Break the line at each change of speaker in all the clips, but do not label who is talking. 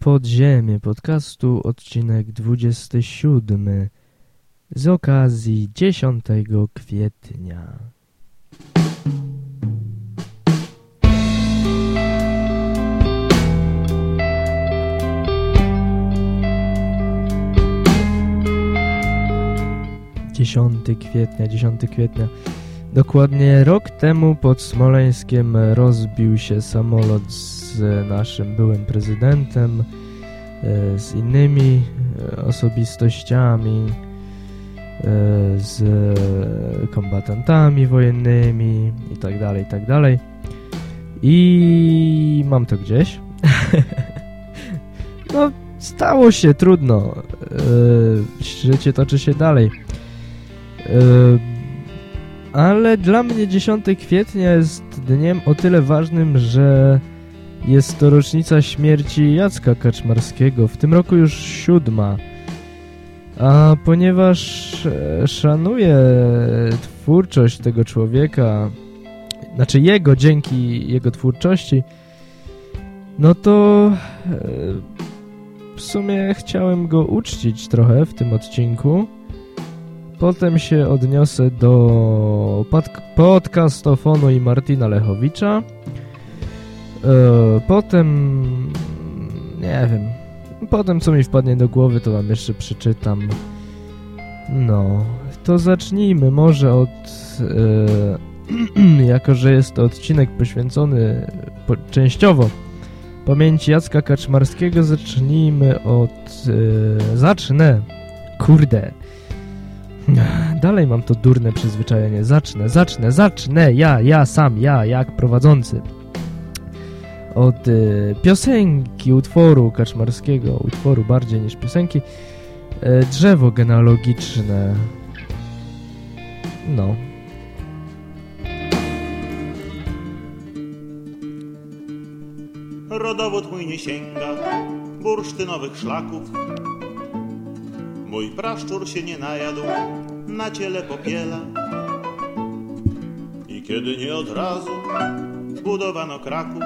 Podziemie podcastu, odcinek 27 z okazji 10 kwietnia. Dziesiąty kwietnia, 10 kwietnia. Dokładnie rok temu pod Smoleńskiem rozbił się samolot z naszym byłym prezydentem, e, z innymi e, osobistościami, e, z kombatantami wojennymi itd., tak itd. Tak I mam to gdzieś. no, stało się, trudno. Życie toczy się dalej ale dla mnie 10 kwietnia jest dniem o tyle ważnym, że jest to rocznica śmierci Jacka Kaczmarskiego, w tym roku już siódma. A ponieważ e, szanuję twórczość tego człowieka, znaczy jego dzięki jego twórczości, no to e, w sumie chciałem go uczcić trochę w tym odcinku. Potem się odniosę do podcastofonu i Martina Lechowicza. E, potem... nie wiem. Potem co mi wpadnie do głowy, to wam jeszcze przeczytam. No, to zacznijmy może od... E, jako, że jest to odcinek poświęcony po, częściowo pamięci Jacka Kaczmarskiego, zacznijmy od... E, zacznę. Kurde Dalej mam to durne przyzwyczajenie. Zacznę, zacznę, zacznę. Ja, ja sam, ja, jak prowadzący. Od y, piosenki, utworu kaczmarskiego, utworu bardziej niż piosenki. Y, drzewo genealogiczne. No.
Rodowód mój nie sięga bursztynowych szlaków Mój praszczur się nie najadł, na ciele popiela. I kiedy nie od razu budowano Kraków,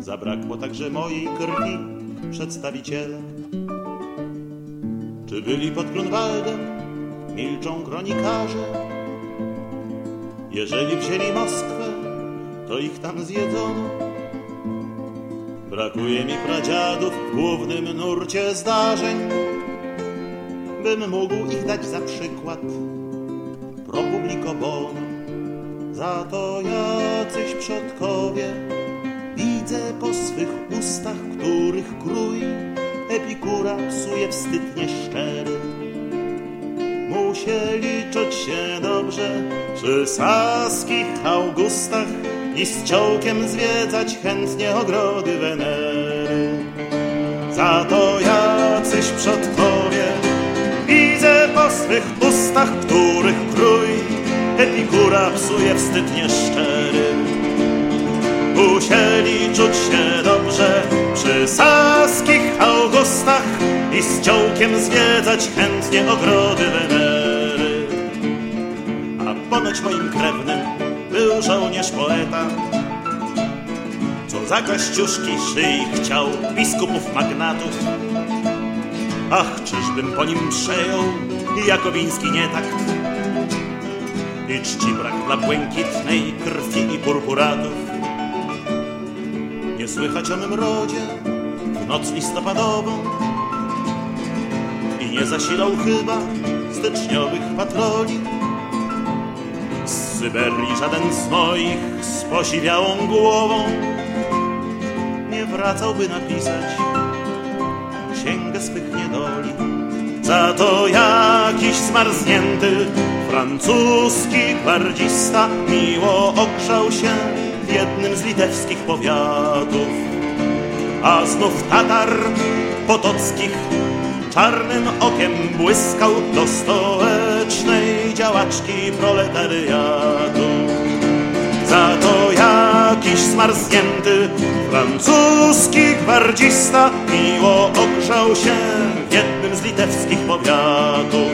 zabrakło także mojej krwi przedstawiciele. Czy byli pod Grunwaldem, milczą kronikarze. Jeżeli wzięli Moskwę, to ich tam zjedzono Brakuje mi pradziadów w głównym nurcie zdarzeń, bym mógł ich dać za przykład pro publico. Za to jacyś przodkowie widzę po swych ustach, których krój Epikura psuje wstyd nieszczery. Musieli czuć się dobrze przy saskich Augustach, i z ciołkiem zwiedzać chętnie ogrody Wenery. Za to jacyś przodkowie widzę po swych ustach, których krój Epikura psuje wstyd nieszczery. Musieli czuć się dobrze przy saskich Augustach i z ciołkiem zwiedzać chętnie ogrody Wenery. A ponoć moim krewnym żołnierz poeta, co za kościuszki szyi chciał biskupów magnatów. Ach, czyżbym po nim przejął jakowiński nietakt i czci brak dla błękitnej krwi i purpuratów. Nie słychać o mym rodzie w noc listopadową i nie zasilał chyba styczniowych patroli Syberii żaden z moich z posiwiałą głową nie wracałby napisać księgę swych niedoli. Za to jakiś zmarznięty francuski gwardzista miło ogrzał się w jednym z litewskich powiatów. A znów Tatar potockich czarnym okiem błyskał do stołecznej działaczki proletariatu. Za to jakiś zmarznięty francuski gwardzista miło ogrzał się w jednym z litewskich powiatów.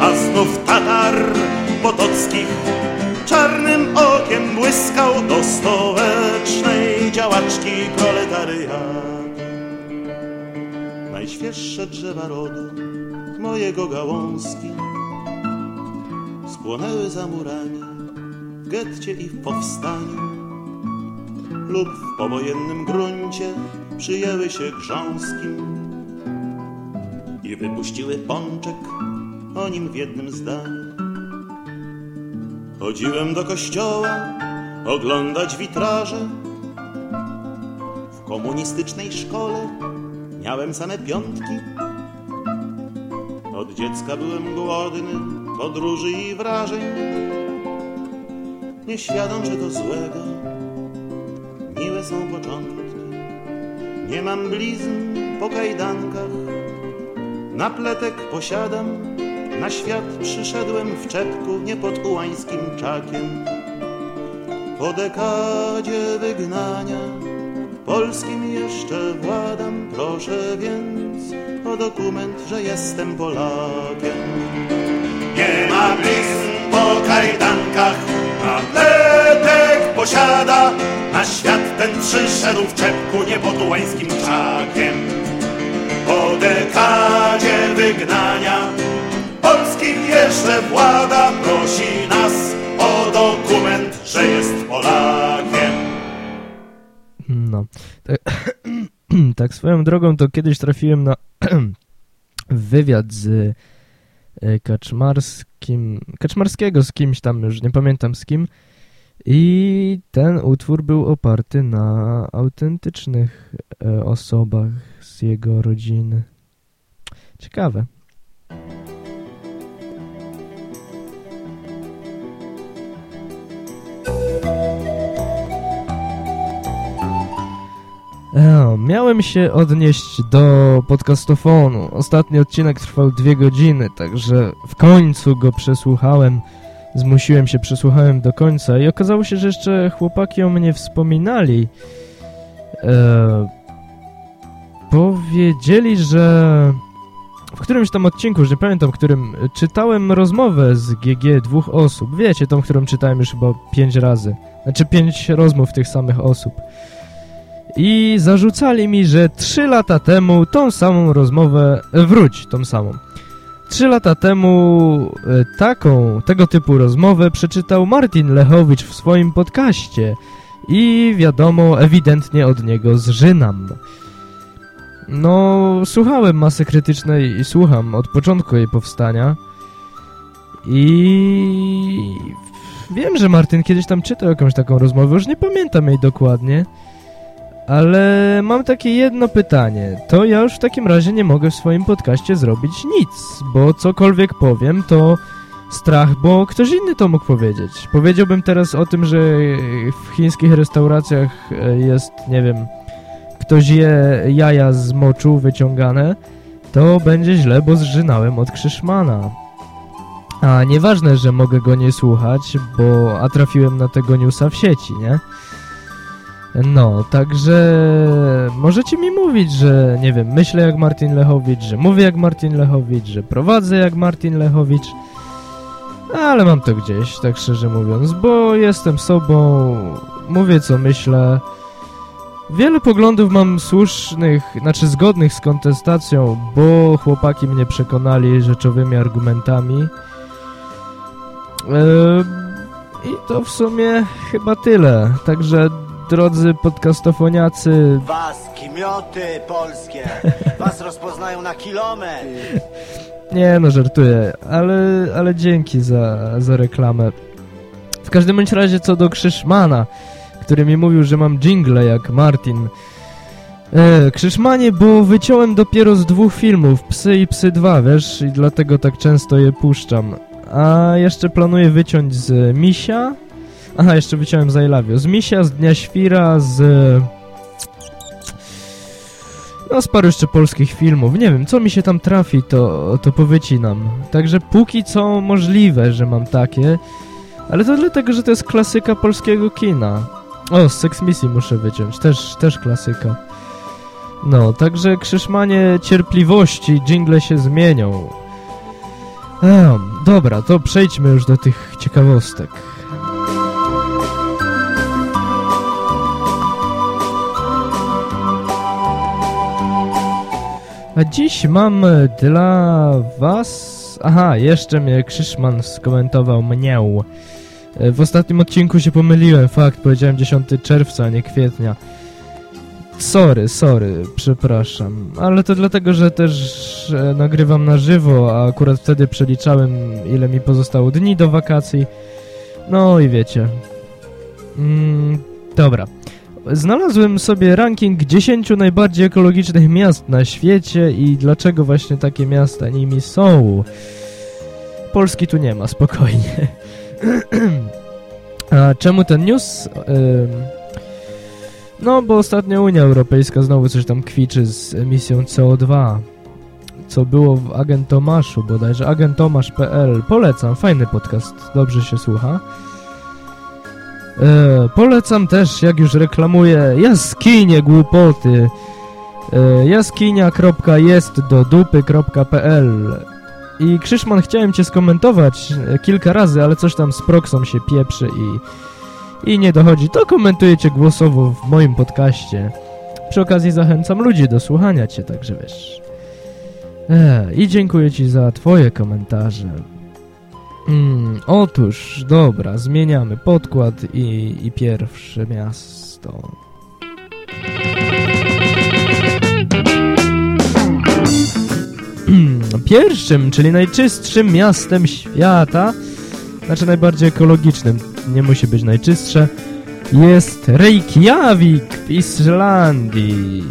A znów Tatar potockich czarnym okiem błyskał do stołecznej działaczki proletariatu. Najświeższe drzewa rodu mojego gałązki spłonęły za murami w getcie i w powstaniu lub w powojennym gruncie przyjęły się grząskim i wypuściły pączek o nim w jednym zdaniu. Chodziłem do kościoła oglądać witraże. W komunistycznej szkole miałem same piątki. Od dziecka byłem głodny podróży i wrażeń. Nieświadom, że to złego, miłe są początki. Nie mam blizn po kajdankach, napletek posiadam, na świat przyszedłem w czepku, nie pod ułańskim czakiem. Po dekadzie wygnania polskim jeszcze władam, proszę więc o dokument, że jestem Polakiem. Nie ma blizn po kajdankach, atletek posiada, na świat ten przyszedł w czepku, nie pod ułańskim czakiem. Po dekadzie wygnania polskim jeszcze włada prosi nas o dokument, że jest Polakiem.
No. Tak, tak swoją drogą to kiedyś trafiłem na wywiad z Kaczmarskim, Kaczmarskiego z kimś tam, już nie pamiętam z kim. I ten utwór był oparty na autentycznych e, osobach z jego rodziny. Ciekawe. Miałem się odnieść do podcastofonu. Ostatni odcinek trwał dwie godziny, także w końcu go przesłuchałem. Zmusiłem się, przesłuchałem do końca i okazało się, że jeszcze chłopaki o mnie wspominali. E, powiedzieli, że w którymś tam odcinku, już nie pamiętam którym, czytałem rozmowę z GG dwóch osób. Wiecie, tą, którą czytałem już chyba pięć razy. Znaczy pięć rozmów tych samych osób i zarzucali mi, że trzy lata temu tą samą rozmowę, e, wróć tą samą. Trzy lata temu e, taką, tego typu rozmowę przeczytał Martin Lechowicz w swoim podcaście i wiadomo, ewidentnie od niego zżynam. No, słuchałem masy krytycznej i słucham od początku jej powstania i wiem, że Martin kiedyś tam czytał jakąś taką rozmowę, już nie pamiętam jej dokładnie, ale mam takie jedno pytanie. To ja już w takim razie nie mogę w swoim podcaście zrobić nic, bo cokolwiek powiem, to strach, bo ktoś inny to mógł powiedzieć. Powiedziałbym teraz o tym, że w chińskich restauracjach e, jest, nie wiem, ktoś je jaja z moczu wyciągane, to będzie źle, bo zżynałem od Krzyszmana. A nieważne, że mogę go nie słuchać, bo a trafiłem na tego newsa w sieci, nie? No, także możecie mi mówić, że nie wiem, myślę jak Martin Lechowicz, że mówię jak Martin Lechowicz, że prowadzę jak Martin Lechowicz, ale mam to gdzieś, tak szczerze mówiąc, bo jestem sobą, mówię co myślę. Wiele poglądów mam słusznych, znaczy zgodnych z kontestacją, bo chłopaki mnie przekonali rzeczowymi argumentami. Eee, I to w sumie chyba tyle. Także drodzy podcastofoniacy.
Was, kimioty polskie, was rozpoznają na kilometr.
Nie no, żartuję, ale, ale dzięki za, za reklamę. W każdym bądź razie co do Krzyszmana, który mi mówił, że mam jingle jak Martin. E, Krzyszmanie, bo wyciąłem dopiero z dwóch filmów, Psy i Psy 2, wiesz, i dlatego tak często je puszczam. A jeszcze planuję wyciąć z Misia Aha, jeszcze wyciąłem za Ilavio. Z Misia, z Dnia Świra, z... No, z paru jeszcze polskich filmów. Nie wiem, co mi się tam trafi, to, to powycinam. Także póki co możliwe, że mam takie. Ale to dlatego, że to jest klasyka polskiego kina. O, z Sex Missy muszę wyciąć. Też, też klasyka. No, także Krzyszmanie cierpliwości, jingle się zmienią. Ehm, dobra, to przejdźmy już do tych ciekawostek. A dziś mam dla was... Aha, jeszcze mnie Krzyszman skomentował mnie. E, w ostatnim odcinku się pomyliłem, fakt, powiedziałem 10 czerwca, a nie kwietnia. Sorry, sorry, przepraszam. Ale to dlatego, że też e, nagrywam na żywo, a akurat wtedy przeliczałem, ile mi pozostało dni do wakacji. No i wiecie. Mm, dobra. Znalazłem sobie ranking 10 najbardziej ekologicznych miast na świecie i dlaczego właśnie takie miasta nimi są. Polski tu nie ma, spokojnie. A czemu ten news? No, bo ostatnio Unia Europejska znowu coś tam kwiczy z emisją CO2. Co było w Agentomaszu bodajże, agentomasz.pl. Polecam, fajny podcast, dobrze się słucha. E, polecam też, jak już reklamuję, jaskinie głupoty. E, jaskinia.jest do dupy.pl I Krzyszman, chciałem cię skomentować kilka razy, ale coś tam z proksą się pieprzy i, i nie dochodzi. To komentujecie głosowo w moim podcaście. Przy okazji zachęcam ludzi do słuchania cię, także wiesz. E, I dziękuję ci za twoje komentarze. Mm, otóż, dobra, zmieniamy podkład i, i pierwsze miasto. Pierwszym, czyli najczystszym miastem świata, znaczy najbardziej ekologicznym, nie musi być najczystsze, jest Reykjavik w Islandii.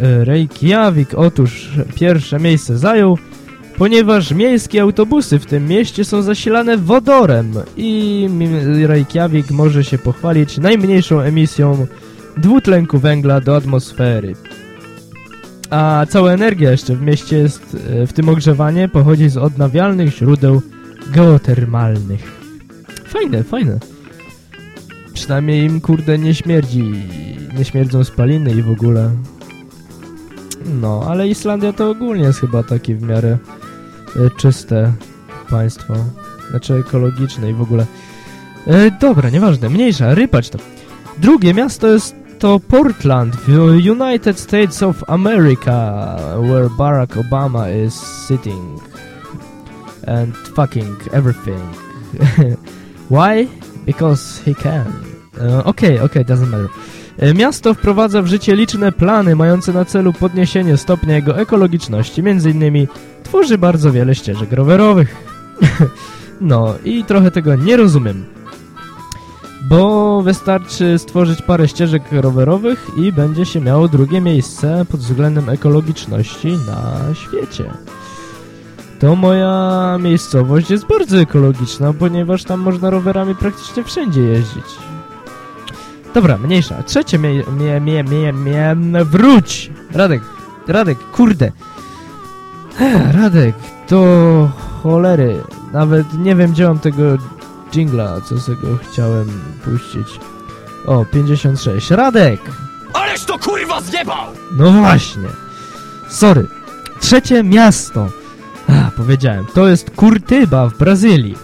Reykjavik, otóż pierwsze miejsce zajął ponieważ miejskie autobusy w tym mieście są zasilane wodorem i Reykjavik może się pochwalić najmniejszą emisją dwutlenku węgla do atmosfery. A cała energia jeszcze w mieście jest, e, w tym ogrzewanie, pochodzi z odnawialnych źródeł geotermalnych. Fajne, fajne. Przynajmniej im, kurde, nie śmierdzi, nie śmierdzą spaliny i w ogóle. No, ale Islandia to ogólnie jest chyba taki w miarę czyste państwo. Znaczy ekologiczne i w ogóle. E, dobra, nieważne, mniejsza, rypać to. Drugie miasto jest to Portland w United States of America, where Barack Obama is sitting and fucking everything. Why? Because he can. Uh, okay, okay, doesn't matter. E, miasto wprowadza w życie liczne plany mające na celu podniesienie stopnia jego ekologiczności, innymi tworzy bardzo wiele ścieżek rowerowych. no i trochę tego nie rozumiem. Bo wystarczy stworzyć parę ścieżek rowerowych i będzie się miało drugie miejsce pod względem ekologiczności na świecie. To moja miejscowość jest bardzo ekologiczna, ponieważ tam można rowerami praktycznie wszędzie jeździć. Dobra, mniejsza. Trzecie mie... mie... mie... mie... mie... wróć! Radek, Radek, kurde. Radek, to cholery. Nawet nie wiem, gdzie mam tego jingla, co z tego chciałem puścić. O, 56. Radek!
Ależ to kurwa zjebał!
No właśnie. Sorry. Trzecie miasto. Ach, powiedziałem, to jest Curtyba w Brazylii.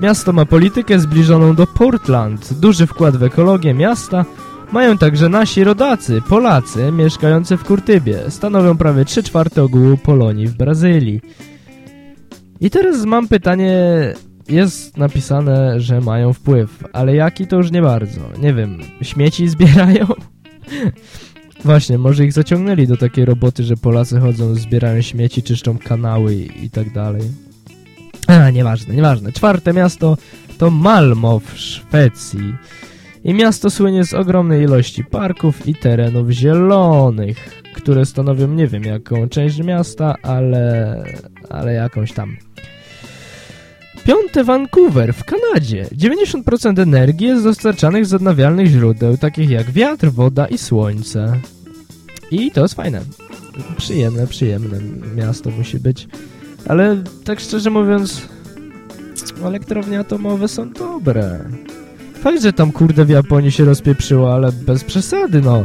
Miasto ma politykę zbliżoną do Portland, duży wkład w ekologię miasta mają także nasi rodacy, Polacy, mieszkający w Kurtybie. Stanowią prawie 3 czwarte ogółu Polonii w Brazylii. I teraz mam pytanie, jest napisane, że mają wpływ, ale jaki to już nie bardzo. Nie wiem, śmieci zbierają? Właśnie, może ich zaciągnęli do takiej roboty, że Polacy chodzą, zbierają śmieci, czyszczą kanały i, i tak dalej. A, nieważne, nieważne. Czwarte miasto to Malmo w Szwecji. I miasto słynie z ogromnej ilości parków i terenów zielonych, które stanowią nie wiem jaką część miasta, ale, ale jakąś tam. Piąte Vancouver w Kanadzie. 90% energii jest dostarczanych z odnawialnych źródeł, takich jak wiatr, woda i słońce. I to jest fajne. Przyjemne, przyjemne miasto musi być. Ale tak szczerze mówiąc, elektrownie atomowe są dobre. Fakt, że tam kurde w Japonii się rozpieprzyło, ale bez przesady, no.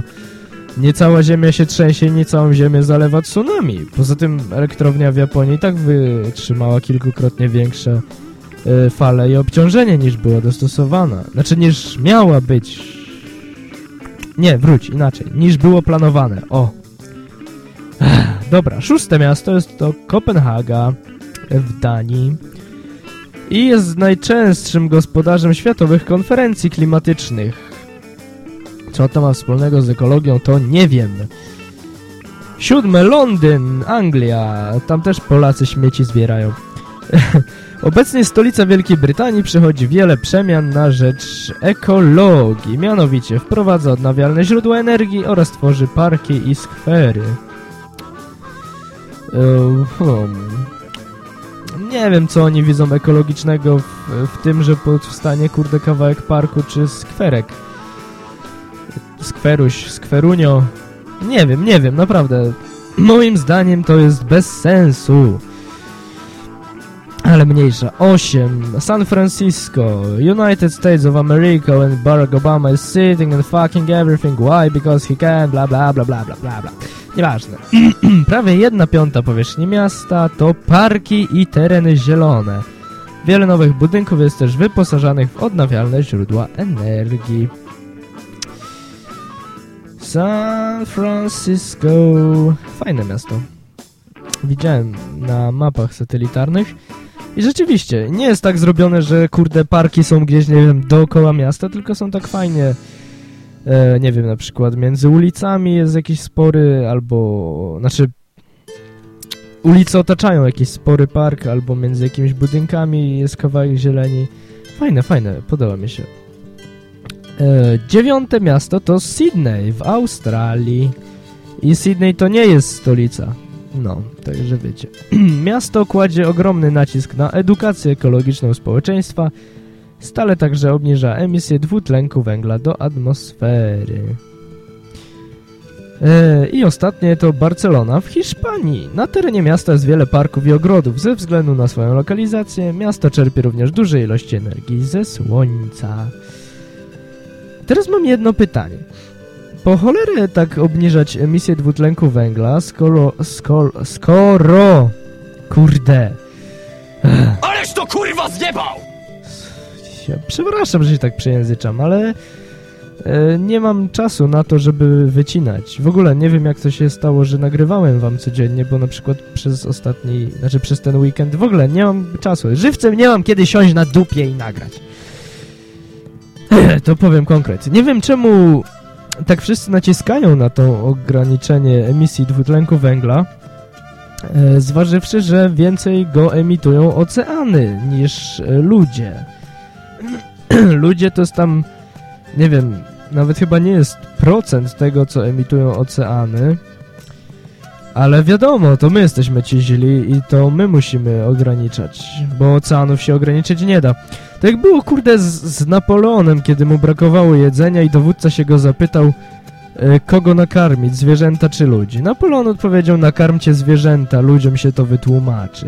Nie cała ziemia się trzęsie, nie całą ziemię zalewa tsunami. Poza tym elektrownia w Japonii tak wytrzymała kilkukrotnie większe y, fale i obciążenie niż była dostosowana. Znaczy niż miała być. Nie, wróć, inaczej. Niż było planowane. O. Dobra, szóste miasto jest to Kopenhaga w Danii i jest najczęstszym gospodarzem światowych konferencji klimatycznych. Co to ma wspólnego z ekologią, to nie wiem. Siódme, Londyn, Anglia. Tam też Polacy śmieci zbierają. Obecnie stolica Wielkiej Brytanii przechodzi wiele przemian na rzecz ekologii. Mianowicie wprowadza odnawialne źródła energii oraz tworzy parki i skwery. Hmm. Nie wiem, co oni widzą ekologicznego w, w tym, że powstanie kurde kawałek parku czy skwerek. Skweruś, skwerunio. Nie wiem, nie wiem, naprawdę. Moim zdaniem to jest bez sensu. Ale mniejsza. 8. San Francisco. United States of America and Barack Obama is sitting and fucking everything. Why? Because he can. Bla bla bla bla bla bla bla. Nieważne. Prawie jedna piąta powierzchni miasta to parki i tereny zielone. Wiele nowych budynków jest też wyposażanych w odnawialne źródła energii. San Francisco. Fajne miasto. Widziałem na mapach satelitarnych. I rzeczywiście, nie jest tak zrobione, że kurde parki są gdzieś, nie wiem, dookoła miasta, tylko są tak fajnie, e, nie wiem, na przykład między ulicami jest jakiś spory, albo, znaczy, ulice otaczają jakiś spory park, albo między jakimiś budynkami jest kawałek zieleni. Fajne, fajne, podoba mi się. E, dziewiąte miasto to Sydney w Australii. I Sydney to nie jest stolica. No, także wiecie. Miasto kładzie ogromny nacisk na edukację ekologiczną społeczeństwa, stale także obniża emisję dwutlenku węgla do atmosfery. E, I ostatnie to Barcelona w Hiszpanii. Na terenie miasta jest wiele parków i ogrodów. Ze względu na swoją lokalizację, miasto czerpie również duże ilości energii ze słońca. Teraz mam jedno pytanie. Po cholerę tak obniżać emisję dwutlenku węgla, skoro... skoro... skoro... Kurde.
Ależ to kurwa zjebał!
Ja przepraszam, że się tak przejęzyczam, ale... E, nie mam czasu na to, żeby wycinać. W ogóle nie wiem, jak to się stało, że nagrywałem wam codziennie, bo na przykład przez ostatni... Znaczy przez ten weekend w ogóle nie mam czasu. Żywcem nie mam kiedy siąść na dupie i nagrać. To powiem konkretnie. Nie wiem czemu tak wszyscy naciskają na to ograniczenie emisji dwutlenku węgla, e, zważywszy, że więcej go emitują oceany niż e, ludzie. ludzie to jest tam, nie wiem, nawet chyba nie jest procent tego, co emitują oceany, ale wiadomo, to my jesteśmy ci źli i to my musimy ograniczać, bo oceanów się ograniczyć nie da. Tak jak było, kurde, z, z Napoleonem, kiedy mu brakowało jedzenia i dowódca się go zapytał, e, kogo nakarmić, zwierzęta czy ludzi. Napoleon odpowiedział, nakarmcie zwierzęta, ludziom się to wytłumaczy.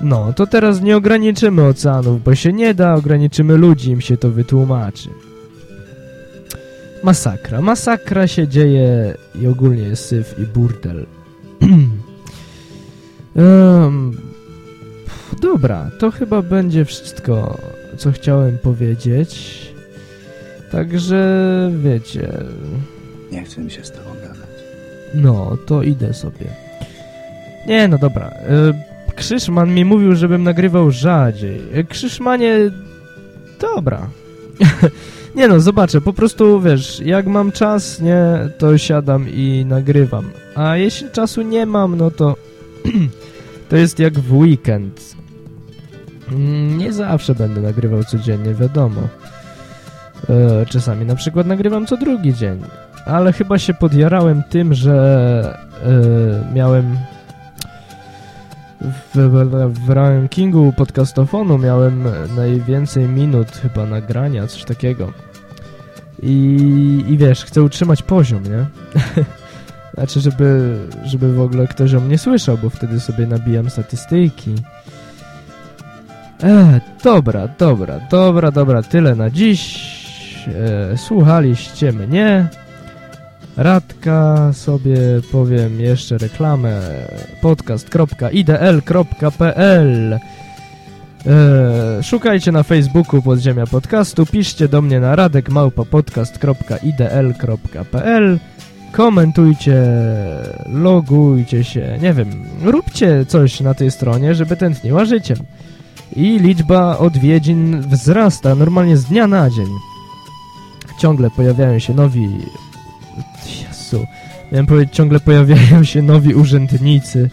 No, to teraz nie ograniczymy oceanów, bo się nie da, ograniczymy ludzi, im się to wytłumaczy. Masakra. Masakra się dzieje i ogólnie jest syf i burdel. um, dobra, to chyba będzie wszystko, co chciałem powiedzieć. Także, wiecie...
Nie chcę mi się z tobą gadać.
No, to idę sobie. Nie, no dobra. Y, Krzyszman mi mówił, żebym nagrywał rzadziej. Y, Krzyszmanie... Dobra. nie no, zobaczę. Po prostu, wiesz, jak mam czas, nie, to siadam i nagrywam. A jeśli czasu nie mam, no to... to jest jak w weekend. Mm, Nie zawsze będę nagrywał codziennie, wiadomo. E, Czasami na przykład nagrywam co drugi dzień. Ale chyba się podjarałem tym, że e, miałem w, w, w rankingu podcastofonu miałem najwięcej minut chyba nagrania, coś takiego. I, i wiesz, chcę utrzymać poziom, nie? znaczy, żeby, żeby w ogóle ktoś o mnie słyszał, bo wtedy sobie nabijam statystyki. E, dobra, dobra, dobra, dobra, tyle na dziś. E, słuchaliście mnie. Radka sobie powiem jeszcze reklamę podcast.idl.pl e, Szukajcie na Facebooku Podziemia Podcastu, piszcie do mnie na radekmałpapodcast.idl.pl komentujcie, logujcie się, nie wiem, róbcie coś na tej stronie, żeby tętniła życiem. I liczba odwiedzin wzrasta normalnie z dnia na dzień. Ciągle pojawiają się nowi... Jezu, miałem powiedzieć, ciągle pojawiają się nowi urzędnicy.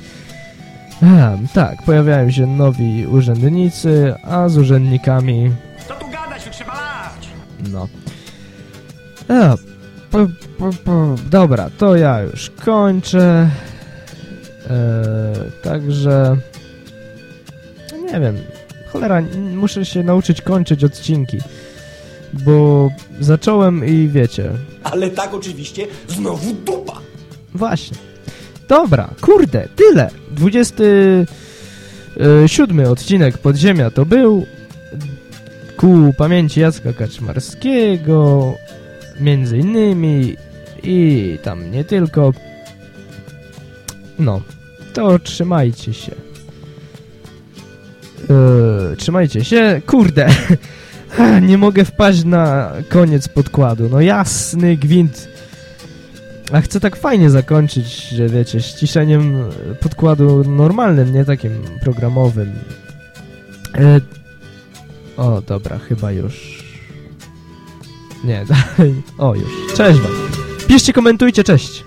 A, tak, pojawiają się nowi urzędnicy, a z urzędnikami
To tu gadać, tu trzeba lać!
no. A, po, po, po, dobra, to ja już kończę. E, także... no Nie wiem. Cholera, muszę się nauczyć kończyć odcinki. Bo zacząłem i wiecie.
Ale tak oczywiście znowu dupa!
Właśnie. Dobra, kurde, tyle. 27 odcinek Podziemia to był ku pamięci Jacka Kaczmarskiego między innymi i tam nie tylko. No, to trzymajcie się. Yy, trzymajcie się. Kurde, nie mogę wpaść na koniec podkładu. No jasny gwint. A chcę tak fajnie zakończyć, że wiecie, ściszeniem podkładu normalnym, nie takim programowym. E... O, dobra, chyba już. Nie, dalej. O, już. Cześć wam. Piszcie, komentujcie, cześć.